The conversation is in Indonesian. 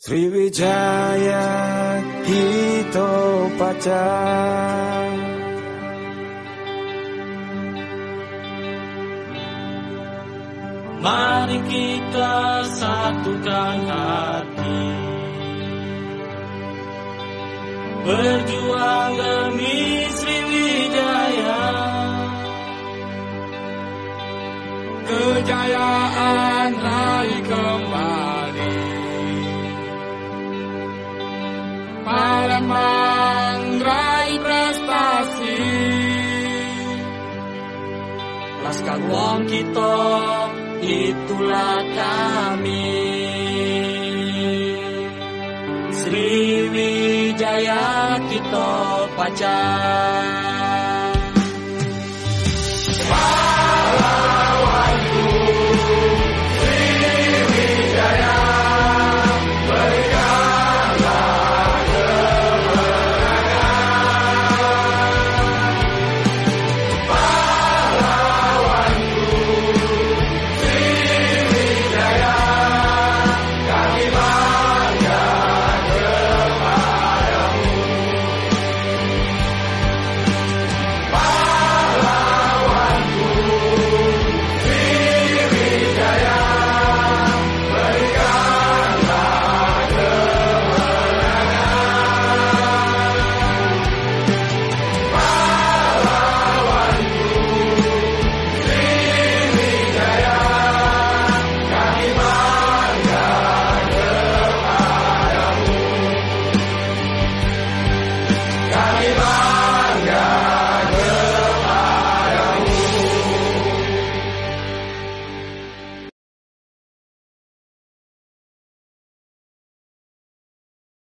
Sriwijaya Hito Pacar Mari kita satukan hati. Berjuang demi Sriwijaya. Kejayaan raih kembali Palembang raih prestasi. Laskar wong kita itulah kami. Sriwijaya kita pacar